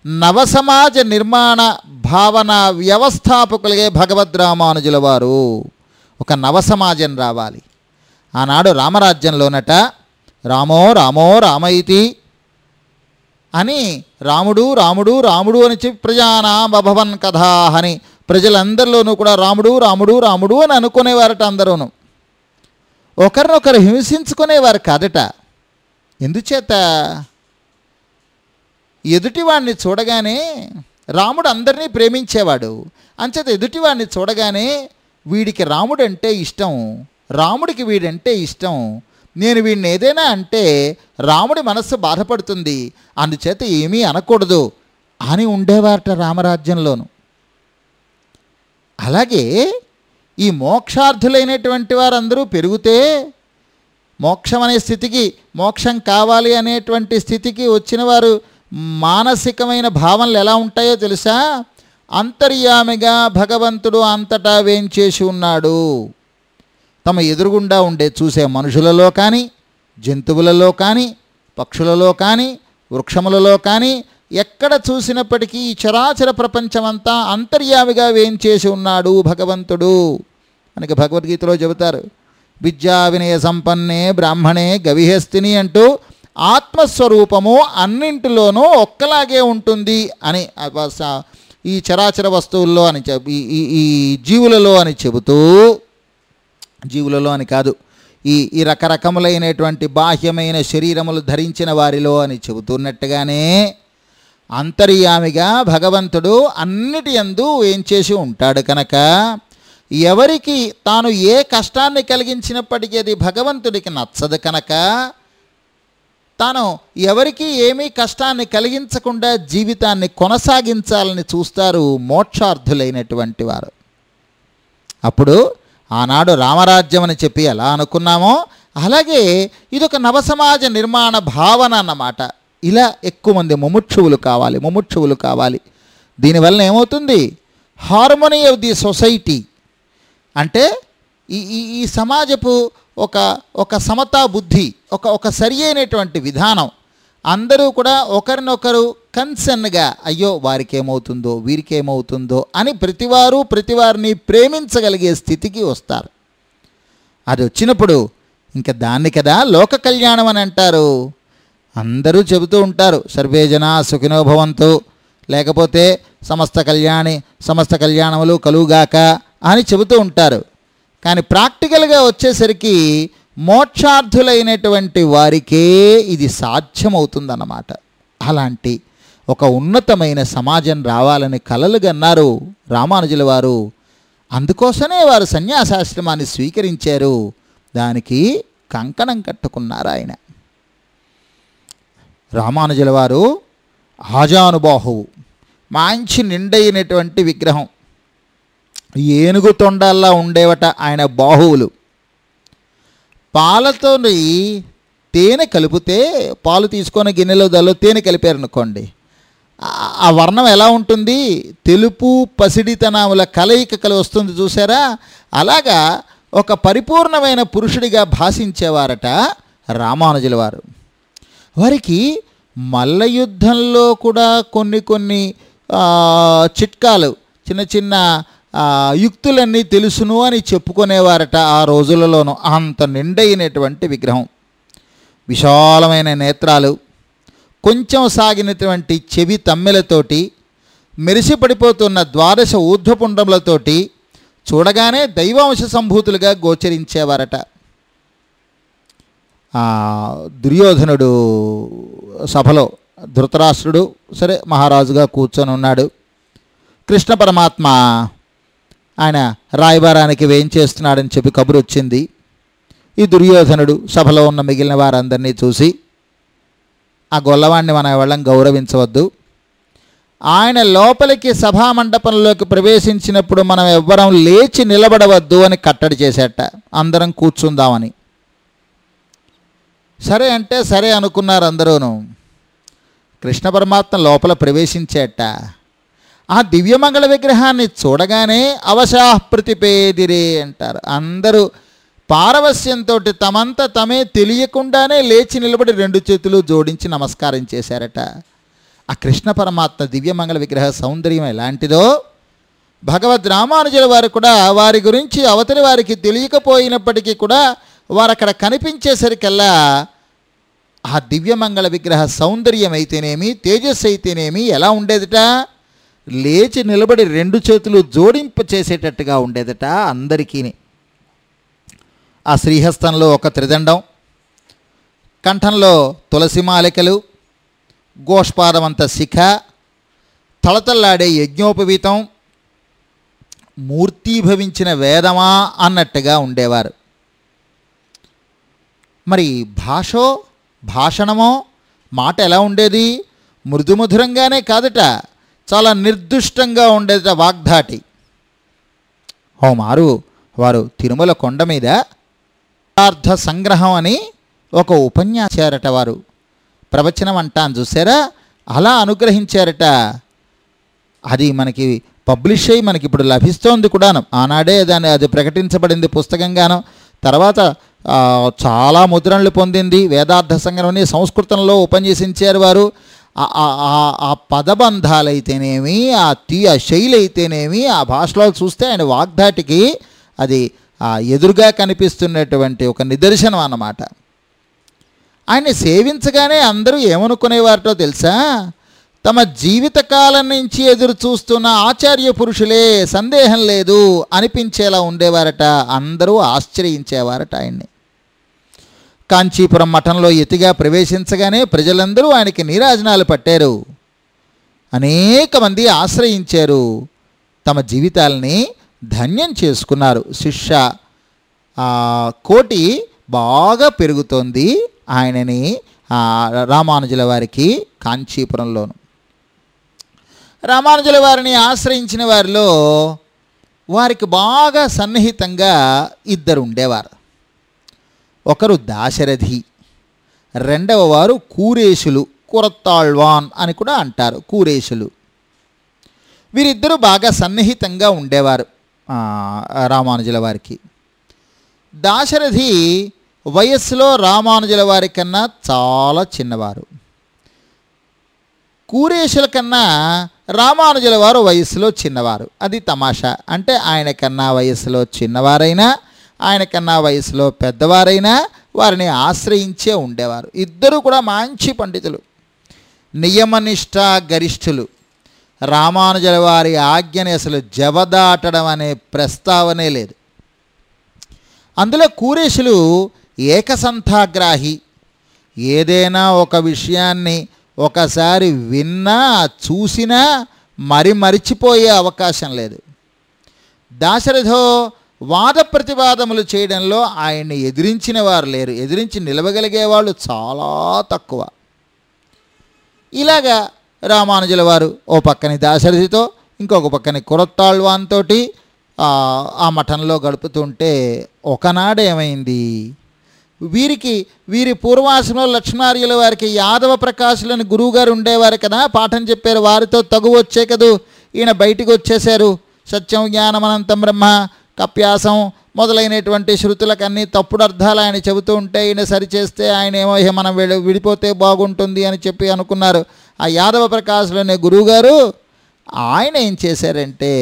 నవసమాజ నిర్మాణ భావన వ్యవస్థాపకులగే భగవద్ రామానుజుల వారు. ఒక నవసమాజం రావాలి. ఆనాడు రామరాజ్యంలోనట రామో రామో రామైతి అని రాముడు రాముడు రాముడు అని చెప్పి ప్రజానాం అభవన్ కథా అని ప్రజలందరిలోనూ కూడా రాముడు రాముడు రాముడు అని అనుకునేవారట అందరూను. ఒకరినొకరు హింసించుకునేవారు కాదట. ఎందుచేత? ఎదుటివాడిని చూడగానే రాముడు అందరినీ ప్రేమించేవాడు. అంచేత ఎదుటివాడిని చూడగానే వీడికి రాముడు అంటే ఇష్టం రాముడికి వీడంటే ఇష్టం నేను వీడిని ఏదైనా అంటే రాముడి మనస్సు బాధపడుతుంది అందుచేత ఏమీ అనకూడదు అని ఉండేవారట రామరాజ్యంలోను. అలాగే ఈ మోక్షార్థులైనటువంటి వారందరూ పెరిగితే మోక్షం అనే స్థితికి మోక్షం కావాలి అనేటువంటి స్థితికి వచ్చిన వారు మానసికమైన భావనలు ఎలా ఉంటాయో తెలుసా? అంతర్యామిగా భగవంతుడు అంతటా వేంచేసి ఉన్నాడు. తమ ఎదురుగుండా ఉండే చూసే మనుషులలో కానీ జంతువులలో కానీ పక్షులలో కానీ వృక్షములలో కానీ ఎక్కడ చూసినప్పటికీ ఈ చరాచర ప్రపంచమంతా అంతర్యామిగా వేంచేసి ఉన్నాడు భగవంతుడు. మనకి భగవద్గీతలో చెబుతారు విద్యా వినయ సంపన్నే బ్రాహ్మణే గవిహస్తిని అంటూ ఆత్మస్వరూపము అన్నింటిలోనూ ఒక్కలాగే ఉంటుంది అని ఈ చరాచర వస్తువుల్లో అని చెప్ ఈ ఈ- ఈ జీవులలో అని చెబుతూ జీవులలో అని కాదు ఈ ఈ రకరకములైనటువంటి బాహ్యమైన శరీరములు ధరించిన వారిలో అని చెబుతున్నట్టుగానే అంతర్యామిగా భగవంతుడు అన్నిటి యందు ఏం చేసి ఉంటాడు కనుక ఎవరికి తాను ఏ కష్టాన్ని కలిగించినప్పటికీ అది భగవంతుడికి నచ్చదు కనుక తాను ఎవరికీ ఏమీ కష్టాన్ని కలిగించకుండా జీవితాన్ని కొనసాగించాలని చూస్తారు మోక్షార్థులైనటువంటి వారు. అప్పుడు ఆనాడు రామరాజ్యం అని చెప్పి ఎలా అనుకున్నామో అలాగే ఇదొక నవసమాజ నిర్మాణ భావన అన్నమాట. ఇలా ఎక్కువ మంది ముముక్షువులు కావాలి ముముక్షువులు కావాలి. దీనివల్ల ఏమవుతుంది? Harmony of the society. అంటే ఈ ఈ ఈ సమాజపు ఒక ఒక సమతా బుద్ధి ఒక ఒక సరి అయినటువంటి విధానం. అందరూ కూడా ఒకరినొకరు కన్సర్న్గా అయ్యో వారికి ఏమవుతుందో వీరికి ఏమవుతుందో అని ప్రతివారు ప్రతివారిని ప్రేమించగలిగే స్థితికి వస్తారు. అది వచ్చినప్పుడు ఇంకా దాన్ని కదా లోక కళ్యాణం అని అంటారు. అందరూ చెబుతూ ఉంటారు సర్వే జనా లేకపోతే సమస్త కళ్యాణి సమస్త కళ్యాణములు కలుగాక అని చెబుతూ ఉంటారు. కానీ ప్రాక్టికల్గా వచ్చేసరికి మోక్షార్థులైనటువంటి వారికే ఇది సాధ్యమవుతుందన్నమాట. అలాంటి ఒక ఉన్నతమైన సమాజం రావాలని కలలు గన్నారు రామానుజుల వారు. అందుకోసమే వారు సన్యాసాశ్రమాన్ని స్వీకరించారు. దానికి కంకణం కట్టుకున్నారు ఆయన. రామానుజుల వారు ఆజానుబాహువు. మంచి నిండైనటువంటి విగ్రహం. ఏనుగు తొండాల్లా ఉండేవట ఆయన బాహువులు. పాలతోని తేనె కలిపితే పాలు తీసుకొని గిన్నెలో దానిలో తేనె కలిపారనుకోండి. ఆ- వర్ణం ఎలా ఉంటుంది? తెలుపు పసిడితనముల కలయిక కలి వస్తుంది చూసారా? అలాగా ఒక పరిపూర్ణమైన పురుషుడిగా భాషించేవారట రామానుజుల వారు. వారికి మల్లయుద్ధంలో కూడా కొన్ని కొన్ని చిట్కాలు చిన్న చిన్న యుక్తులన్నీ తెలుసును అని చెప్పుకునేవారట ఆ రోజులలోనూ. అంత నిండైనటువంటి విగ్రహం. విశాలమైన నేత్రాలు. కొంచెం సాగినటువంటి చెవి తమ్మెలతోటి మెరిసిపడిపోతున్న ద్వాదశ ఊర్ధ్వపుండములతోటి చూడగానే దైవాంశ సంభూతులుగా గోచరించేవారట. దుర్యోధనుడు సభలో ధృతరాష్ట్రుడు సరే మహారాజుగా కూర్చొని ఉన్నాడు కృష్ణ పరమాత్మ ఆయన రాయబారానికి వేం చేస్తున్నాడని చెప్పి కబురు వచ్చింది. ఈ దుర్యోధనుడు సభలో ఉన్న మిగిలిన వారందరినీ చూసి ఆ గొల్లవాణ్ణి మన వాళ్ళం గౌరవించవద్దు. ఆయన లోపలికి సభా మండపంలోకి ప్రవేశించినప్పుడు మనం ఎవ్వరం లేచి నిలబడవద్దు అని కట్టడి చేసేట. అందరం కూర్చుందామని. సరే అంటే సరే అనుకున్నారు అందరూను కృష్ణ పరమాత్మ లోపల ప్రవేశించేట. ఆ దివ్యమంగళ విగ్రహాన్ని చూడగానే అవశాహ్ ప్రతిపేదిరే అంటారు. అందరూ పారవస్యంతో తమంత తమే తెలియకుండానే లేచి నిలబడి రెండు చేతులు జోడించి నమస్కారం చేశారట. ఆ కృష్ణ పరమాత్మ దివ్యమంగళ విగ్రహ సౌందర్యం ఎలాంటిదో భగవద్ రామానుజుల వారు కూడా వారి గురించి అవతలి వారికి తెలియకపోయినప్పటికీ కూడా వారు అక్కడ కనిపించేసరికల్లా ఆ దివ్యమంగళ విగ్రహ సౌందర్యం అయితేనేమి తేజస్సు అయితేనేమి ఎలా ఉండేదిట? లేచి నిలబడి రెండు చేతులు జోడింప చేసేటట్టుగా ఉండేదట అందరికీ ఆ శ్రీహస్తంలో ఒక త్రిదండం కంఠంలో తులసి మాలికలు గోష్పాదమంత శిఖ తళతల్లాడే యజ్ఞోపవీతం మూర్తీభవించిన వేదమా అన్నట్టుగా ఉండేవారు. మరి భాషో భాషణమో మాట ఎలా ఉండేది? మృదుమధురంగానే కాదట. చాలా నిర్దుష్టంగా ఉండేది వాగ్ధాటి. ఓ మారు వారు తిరుమల కొండ మీద పదార్థ సంగ్రహం అని ఒక ఉపన్యాసారట వారు. ప్రవచనం అంటాను చూసారా? అలా అనుగ్రహించారట. అది మనకి పబ్లిష్ అయ్యి మనకి ఇప్పుడు లభిస్తోంది కూడాను. ఆనాడే దాన్ని అది ప్రకటించబడింది పుస్తకంగాను. తర్వాత చాలా ముద్రణలు పొందింది. వేదార్థ సంగ్రహం సంస్కృతంలో ఉపన్యసించారు వారు. ఆ- పదబంధాలైతేనేమి ఆ తీ ఆ శైలి అయితేనేమి ఆ భాషలో చూస్తే ఆయన వాగ్ధాటికి అది ఆ ఎదురుగా కనిపిస్తున్నటువంటి ఒక నిదర్శనం అన్నమాట. ఆయన్ని సేవించగానే అందరూ ఏమనుకునేవారటో తెలుసా? తమ జీవితకాలం నుంచి ఎదురు చూస్తున్న ఆచార్య పురుషులే సందేహం లేదు అనిపించేలా ఉండేవారట అందరూ ఆశ్చర్యించేవారట ఆయన్ని. కాంచీపురం మఠంలో ఎతిగా ప్రవేశించగానే ప్రజలందరూ ఆయనకి నీరాజనాలు పట్టారు. అనేక మంది ఆశ్రయించారు. తమ జీవితాలని ధన్యం చేసుకున్నారు. శిష్య ఆ, కోటి బాగా పెరుగుతోంది ఆయనని రామానుజుల వారికి కాంచీపురంలోను. రామానుజుల వారిని ఆశ్రయించిన వారిలో వారికి బాగా సన్నిహితంగా ఇద్దరు ఉండేవారు. ఒకరు దాశరథి రెండవ వారు కూరేషులు కురత్తాళ్వాన్ అని కూడా అంటారు కూరేషులు వీరిద్దరూ బాగా సన్నిహితంగా ఉండేవారు రామానుజుల వారికి. దాశరథి వయస్సులో రామానుజుల వారి కన్నా చాలా చిన్నవారు. కూరేషుల కన్నా రామానుజుల వారు వయస్సులో చిన్నవారు. అది తమాషా. అంటే ఆయన కన్నా వయస్సులో చిన్నవారైనా ఆయన కన్నా వయసులో పెద్దవారైనా వారిని ఆశ్రయించే ఉండేవారు. ఇద్దరు కూడా మంచి పండితులు. నియమనిష్ట గరిష్ఠులు. రామానుజుల వారి ఆజ్ఞని అసలు జవదాటడం అనే ప్రస్తావనే లేదు. అందులో కూరేశులు ఏకసంథాగ్రాహి. ఏదైనా ఒక విషయాన్ని ఒకసారి విన్నా చూసినా మరి మరిచిపోయే అవకాశం లేదు. దాశరథో వాద ప్రతివాదములు చేయడంలో ఆయన్ని ఎదిరించిన వారు లేరు. ఎదిరించి నిలవగలిగే వాళ్ళు చాలా తక్కువ. ఇలాగా రామానుజుల వారు ఓ పక్కని దాశరథితో ఇంకొక పక్కని కురత్తాళ్వాన్తోటి ఆ మఠంలో గడుపుతుంటే ఒకనాడు ఏమైంది? వీరికి వీరి పూర్వాశ్రమంలో లక్ష్మణార్యుల వారికి యాదవ ప్రకాశులని గురువుగారు ఉండేవారు కదా పాఠం చెప్పారు వారితో తగు వచ్చే కదూ ఈయన బయటికి వచ్చేశారు. సత్యం జ్ఞానమనంతం బ్రహ్మ కప్యాసం మొదలైనటువంటి శృతులకన్నీ తప్పుడు అర్థాలు ఆయన చెబుతూ ఉంటే ఈయన సరిచేస్తే ఆయన ఏమో మనం విడి విడిపోతే బాగుంటుంది అని చెప్పి అనుకున్నారు. ఆ యాదవ ప్రకాశులు అనే గురువుగారు ఆయన ఏం చేశారంటే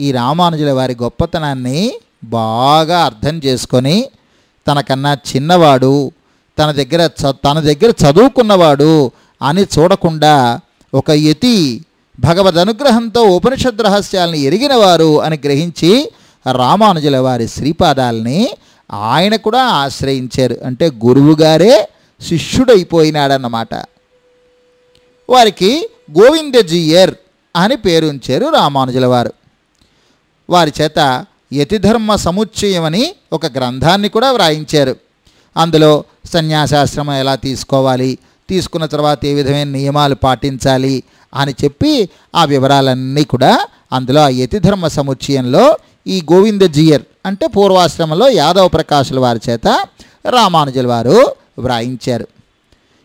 ఈ రామానుజుల వారి గొప్పతనాన్ని బాగా అర్థం చేసుకొని తనకన్నా చిన్నవాడు తన దగ్గర చ తన దగ్గర చదువుకున్నవాడు అని చూడకుండా ఒక యతి భగవద్ అనుగ్రహంతో ఉపనిషద్ రహస్యాలను ఎరిగినవారు అని గ్రహించి రామానుజుల వారి శ్రీపాదాలని ఆయన కూడా ఆశ్రయించారు. అంటే గురువుగారే శిష్యుడైపోయినాడన్నమాట. వారికి గోవిందజీయర్ అని పేరుంచారు రామానుజుల వారు. వారి చేత యతిధర్మ సముచ్చయం అని ఒక గ్రంథాన్ని కూడా వ్రాయించారు. అందులో సన్యాసాశ్రమం ఎలా తీసుకోవాలి తీసుకున్న తర్వాత ఏ విధమైన నియమాలు పాటించాలి అని చెప్పి ఆ వివరాలన్నీ కూడా అందులో ఆ యతిధర్మ సముచ్చయంలో ఈ గోవిందజీయర్ అంటే పూర్వాశ్రమంలో యాదవ ప్రకాశుల వారి చేత రామానుజుల వారు వ్రాయించారు.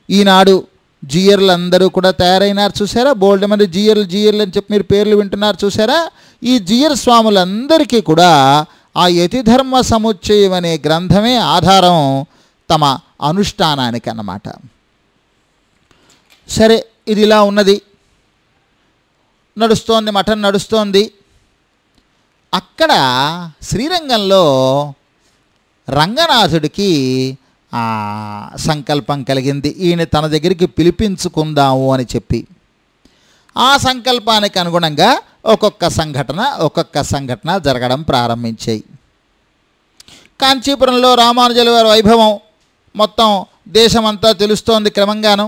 ఈనాడు జీయర్లందరూ అందరూ కూడా తయారైనారు చూసారా? బోల్డ్ మంది జీయర్లు జీయర్లు అని చెప్పి మీరు పేర్లు వింటున్నారు చూసారా? ఈ జియర్ స్వాములందరికీ కూడా ఆ యతిధర్మ సముచ్చయం అనే గ్రంథమే ఆధారం తమ అనుష్ఠానానికి అన్నమాట. సరే ఇది ఇలా ఉన్నది. నడుస్తోంది మఠం నడుస్తోంది. అక్కడ శ్రీరంగంలో రంగనాథుడికి సంకల్పం కలిగింది. ఈయన తన దగ్గరికి పిలిపించుకుందాము అని చెప్పి. ఆ సంకల్పానికి అనుగుణంగా ఒక్కొక్క సంఘటన ఒక్కొక్క సంఘటన జరగడం ప్రారంభించాయి. కాంచీపురంలో రామానుజుల వారి వైభవం మొత్తం దేశమంతా తెలుస్తోంది క్రమంగాను.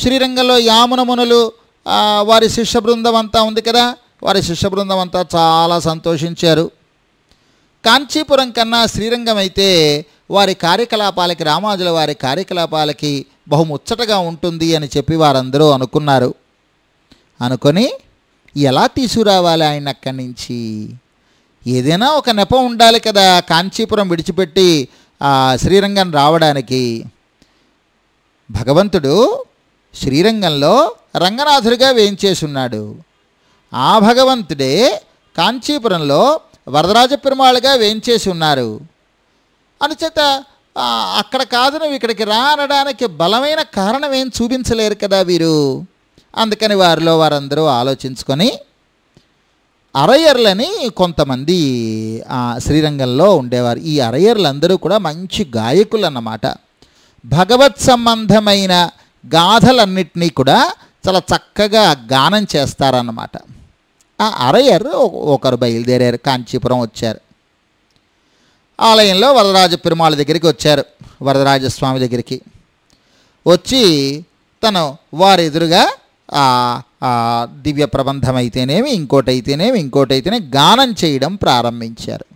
శ్రీరంగంలో యామున మునులు వారి శిష్య బృందం అంతా ఉంది కదా. వారి శిష్య బృందం అంతా చాలా సంతోషించారు. కాంచీపురం కన్నా శ్రీరంగం అయితే వారి కార్యకలాపాలకి రామాజుల వారి కార్యకలాపాలకి బహుముచ్చటగా ఉంటుంది అని చెప్పి వారందరూ అనుకున్నారు. అనుకొని ఎలా తీసుకురావాలి ఆయన అక్కడి నుంచి? ఏదైనా ఒక నెపం ఉండాలి కదా కాంచీపురం విడిచిపెట్టి ఆ, శ్రీరంగం రావడానికి. భగవంతుడు శ్రీరంగంలో రంగనాథుడిగా వేయించేసున్నాడు. ఆ భగవంతుడే కాంచీపురంలో వరదరాజ పెరుమాళుగా వేయించేసి ఉన్నారు. అనుచేత అక్కడ కాదు నువ్వు ఇక్కడికి రా అనడానికి బలమైన కారణం ఏం చూపించలేరు కదా వీరు. అందుకని వారిలో వారందరూ ఆలోచించుకొని అరయ్యర్లని కొంతమంది శ్రీరంగంలో ఉండేవారు. ఈ అరయ్యర్లందరూ కూడా మంచి గాయకులు అన్నమాట భగవత్ సంబంధమైన గాథలన్నింటినీ కూడా చాలా చక్కగా గానం చేస్తారన్నమాట. ఆ అరయ్యర్ ఒకరు బయలుదేరారు కాంచీపురం వచ్చారు. ఆలయంలో వరదరాజ పెరుమాళ దగ్గరికి వచ్చారు వరదరాజస్వామి దగ్గరికి. వచ్చి తను వారి ఎదురుగా దివ్య ప్రబంధం అయితేనేమి ఇంకోటైతేనేమి ఇంకోటైతేనే గానం చేయడం ప్రారంభించారు.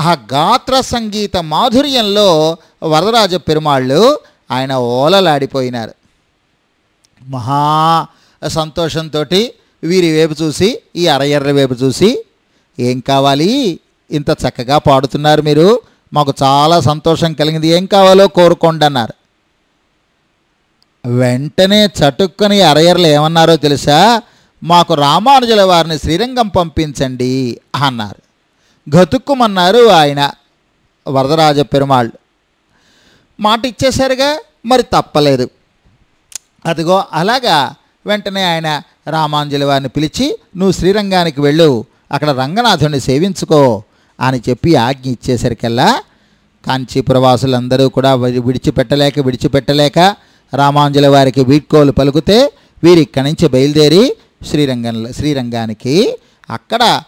ఆ గాత్ర సంగీత మాధుర్యంలో వరదరాజ పెరుమాళ్ళు ఆయన ఓలలాడిపోయినారు. మహా సంతోషంతో వీరి వైపు చూసి ఈ అరయర్ర వైపు చూసి ఏం కావాలి? ఇంత చక్కగా పాడుతున్నారు మీరు. మాకు చాలా సంతోషం కలిగింది. ఏం కావాలో కోరుకోండి అన్నారు. వెంటనే చటుక్కుని అరయర్లు ఏమన్నారో తెలుసా? మాకు రామానుజుల వారిని శ్రీరంగం పంపించండి అన్నారు. గతుక్కుమన్నారు ఆయన వరదరాజ పెరుమాళ్ళు మాట ఇచ్చేశారుగా? మరి తప్పలేదు. అదిగో అలాగా. వెంటనే ఆయన రామాంజలి వారిని పిలిచి నువ్వు శ్రీరంగానికి వెళ్ళు అక్కడ రంగనాథుని సేవించుకో అని చెప్పి ఆజ్ఞ ఇచ్చేసరికల్లా కాంచీపురవాసులందరూ కూడా విడిచిపెట్టలేక విడిచిపెట్టలేక రామాంజలి వారికి వీడ్కోలు పలుకుతే వీరు ఇక్కడి నుంచి బయలుదేరి శ్రీరంగంలో శ్రీరంగానికి అక్కడ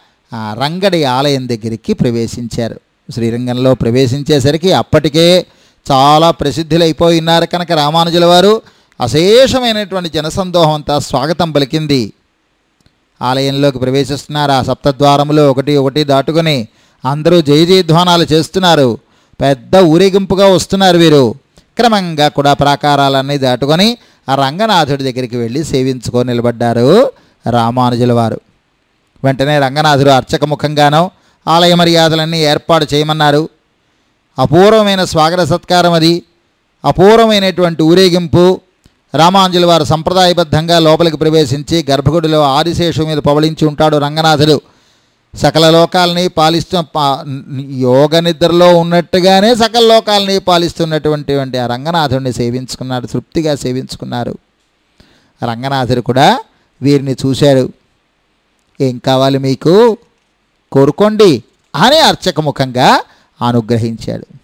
రంగడి ఆలయం దగ్గరికి ప్రవేశించారు. శ్రీరంగంలో ప్రవేశించేసరికి అప్పటికే చాలా ప్రసిద్ధులైపోయి ఉన్నారు కనుక రామానుజుల వారు అశేషమైనటువంటి జనసందోహం అంతా స్వాగతం పలికింది. ఆలయంలోకి ప్రవేశిస్తున్నారు. ఆ సప్తద్వారములు ఒకటి ఒకటి దాటుకొని అందరూ జయ జయధ్వానాలు చేస్తున్నారు. పెద్ద ఊరేగింపుగా వస్తున్నారు వీరు. క్రమంగా కూడా ప్రాకారాలన్నీ దాటుకొని ఆ రంగనాథుడి దగ్గరికి వెళ్ళి సేవించుకొని నిలబడ్డారు రామానుజుల వారు. వెంటనే రంగనాథుడు అర్చక ముఖంగానో ఆలయ మర్యాదలన్నీ ఏర్పాటు చేయమన్నారు. అపూర్వమైన స్వాగత సత్కారం అది. అపూర్వమైనటువంటి ఊరేగింపు రామాంజలి వారు సంప్రదాయబద్ధంగా లోపలికి ప్రవేశించి గర్భగుడిలో ఆదిశేషం మీద పవళించి ఉంటాడు రంగనాథుడు. సకల లోకాలని పాలిస్తూ పా యోగ నిద్రలో ఉన్నట్టుగానే సకల లోకాలని పాలిస్తున్నటువంటి ఆ రంగనాథుడిని సేవించుకున్నాడు తృప్తిగా సేవించుకున్నారు. రంగనాథుడు కూడా వీరిని చూశాడు. ఏం కావాలి మీకు? కోరుకోండి అని అర్చకముఖంగా అనుగ్రహించాడు.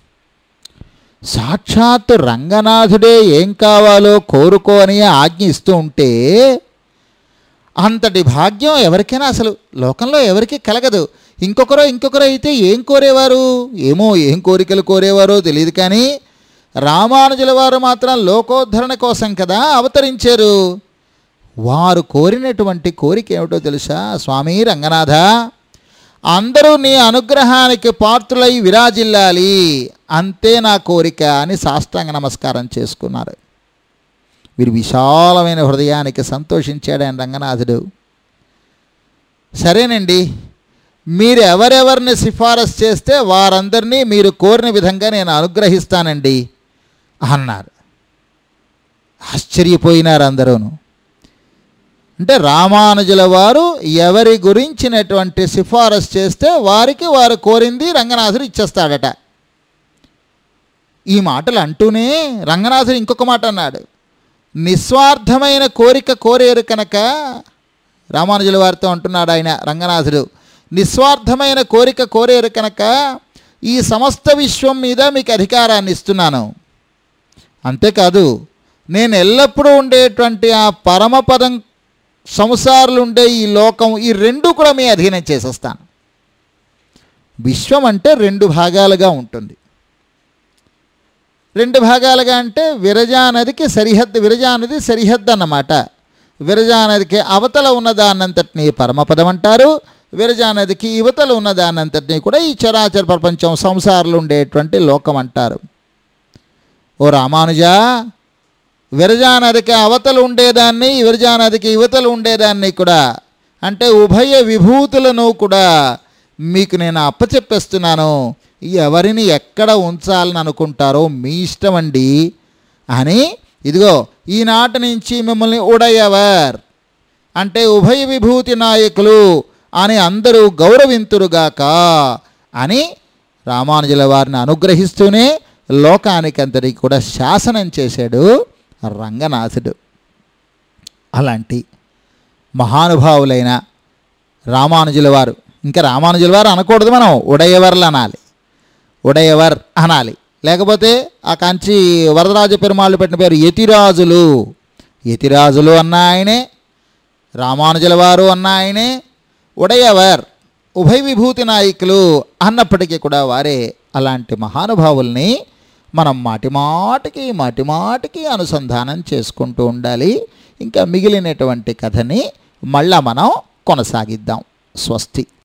సాక్షాత్ రంగనాథుడే ఏం కావాలో కోరుకో అని ఆజ్ఞ ఇస్తూ ఉంటే అంతటి భాగ్యం ఎవరికైనా అసలు లోకంలో ఎవరికి కలగదు. ఇంకొకరో ఇంకొకరు అయితే ఏం కోరేవారు? ఏమో ఏం కోరికలు కోరేవారో తెలియదు కానీ రామానుజుల వారు మాత్రం లోకోద్ధరణ కోసం కదా అవతరించారు. వారు కోరినటువంటి కోరిక ఏమిటో తెలుసా? స్వామి రంగనాథ అందరూ నీ అనుగ్రహానికి పాత్రులై విరాజిల్లాలి. అంతే నా కోరిక అని సాష్టాంగ నమస్కారం చేసుకున్నారు. వీరు విశాలమైన హృదయానికి సంతోషించాడు ఆయన రంగనాథుడు. సరేనండి మీరు ఎవరెవరిని సిఫారసు చేస్తే వారందరినీ మీరు కోరిన విధంగా నేను అనుగ్రహిస్తానండి అన్నారు. ఆశ్చర్యపోయినారు అందరూను. అంటే రామానుజుల వారు ఎవరి గురించినటువంటి సిఫారసు చేస్తే వారికి వారు కోరింది రంగనాథుడు ఇచ్చేస్తాడట. ఈ మాటలు అంటూనే రంగనాథుడు ఇంకొక మాట అన్నాడు. నిస్వార్థమైన కోరిక కోరేరు కనుక రామానుజుల వారితో అంటున్నాడు ఆయన రంగనాథుడు. నిస్వార్థమైన కోరిక కోరేరు కనుక ఈ సమస్త విశ్వం మీద మీకు అధికారాన్ని ఇస్తున్నాను. అంతేకాదు నేను ఎల్లప్పుడూ ఉండేటువంటి ఆ పరమపదం సంసారులు ఉండే ఈ లోకం ఈ రెండు కూడా మీ అధీనం చేసేస్తాను. విశ్వం అంటే రెండు భాగాలుగా ఉంటుంది. రెండు భాగాలుగా అంటే విరజానదికి సరిహద్దు విరజానది సరిహద్దు అన్నమాట. విరజానదికి అవతల ఉన్నదాన్నంతటిని పరమపదం అంటారు. విరజానదికి యువతలు ఉన్నదాన్నంతటినీ ఉన్న కూడా ఈ చరాచర ప్రపంచం సంసారంలో ఉండేటువంటి లోకం అంటారు. ఓ రామానుజా విరజానదికి అవతలు ఉండేదాన్ని విరజానదికి యువతలు ఉండేదాన్ని కూడా అంటే ఉభయ విభూతులను కూడా మీకు నేను అప్పచెప్పేస్తున్నాను. ఎవరిని ఎక్కడ ఉంచాలని అనుకుంటారో మీ ఇష్టం అండి అని ఇదిగో ఈనాటి నుంచి మిమ్మల్ని ఉడయవర్. అంటే ఉభయ విభూతి నాయకులు అని అందరూ గౌరవింతురుగాక అని రామానుజుల వారిని అనుగ్రహిస్తూనే లోకానికంతటికి కూడా శాసనం చేశాడు రంగనాథుడు. అలాంటి మహానుభావులైన రామానుజుల వారు. ఇంకా రామానుజుల వారు అనకూడదు మనం ఉడయవర్లు అనాలి. ఉడయవర్ అనాలి. లేకపోతే ఆ కంచి వరదరాజ పెరుమాళ్ళు పెట్టిన పేరు యతిరాజులు. యతిరాజులు అన్న ఆయనే రామానుజుల వారు అన్న ఆయనే ఉడయవర్ ఉభయ విభూతి నాయకులు అన్నప్పటికీ కూడా వారే అలాంటి మహానుభావుల్ని మనం మాటి మాటికి మాటి మాటికి అనుసంధానం చేసుకుంటూ ఉండాలి. ఇంకా మిగిలినటువంటి కథని మళ్ళా మనం కొనసాగిద్దాం. స్వస్తి.